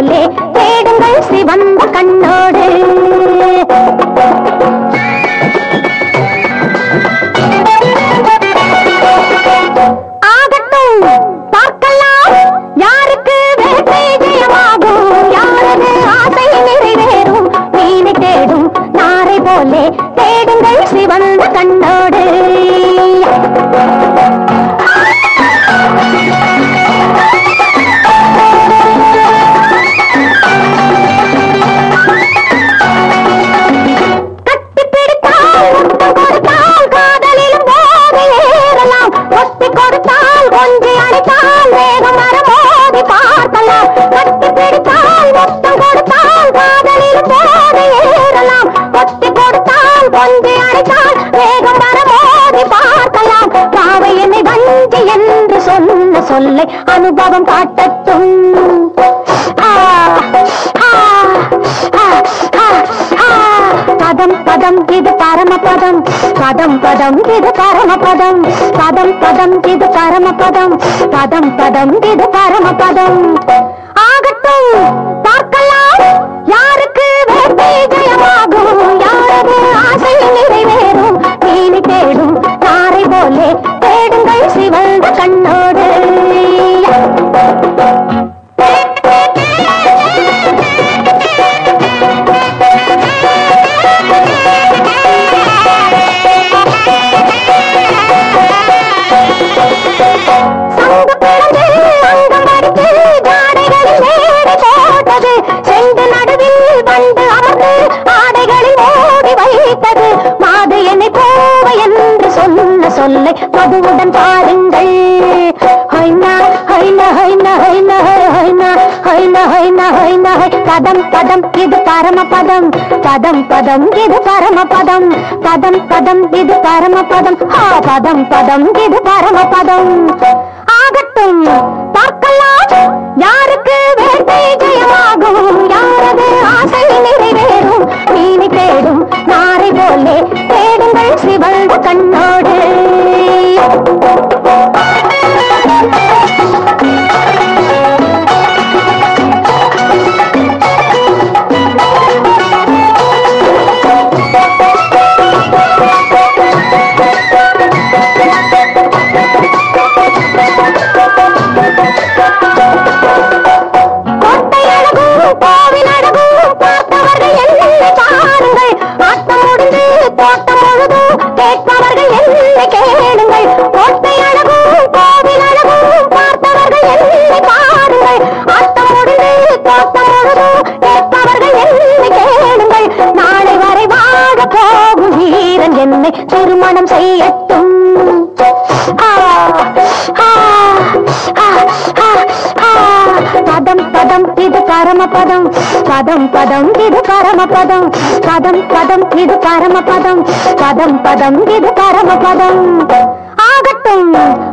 போலே தேடுங்கள் சிவந்த கண்ணோடு. சொல்லை அனுபவம் காட்டட்டும். ஆ, ஆ, ஆ, ஆ, ஆ. பதம் பதம் இது பரமபதம். பதம் பதம் இது பரமபதம். பதம் பதம் இது பரமபதம். பதம் பதம் இது பரமபதம். ஆகட்டும் பார்க்கலாம். யாருக்கு வேட்டை ஜெயமாகும்? யாரது ஆசை நிறைவேறும்? நீனி தேடும் நாரை போலே தேடுங்கள் சிவந்த கண் மதுவுடன் பாருங்கள். பதம் பதம் இது பரமபதம். பதம் பதம் இது பரமபதம். பதம் பதம் இது பரமபதம். ஆ பதம் பதம் இது பரமபதம். ஆகட்டும் பார்க்கலாம். யாருக்கு வேட்டை என்னை கேளுங்கள் நாளை வரை வாழ போகும் வீரன் என்னை திருமணம் செய்யட்டும். ஆ, ஆ, ஆ, ஆ, ஆ. பதம் பதம் இது பரமபதம். பதம் பதம் இது பரமபதம். பதம் பதம் இது பரமபதம். பதம் பதம் இது பரமபதம். ஆகட்டும்.